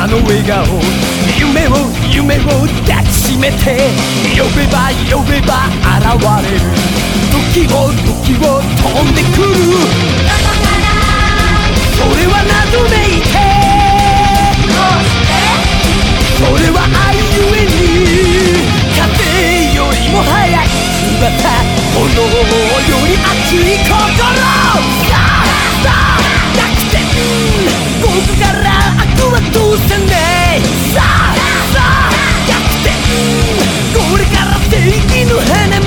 あの笑顔夢を夢を抱きしめて呼べば呼べば現れる時を時を飛んでくまた炎より熱い心さあさあ逆転僕から悪は通せねえさあさあ逆転これから正義の花道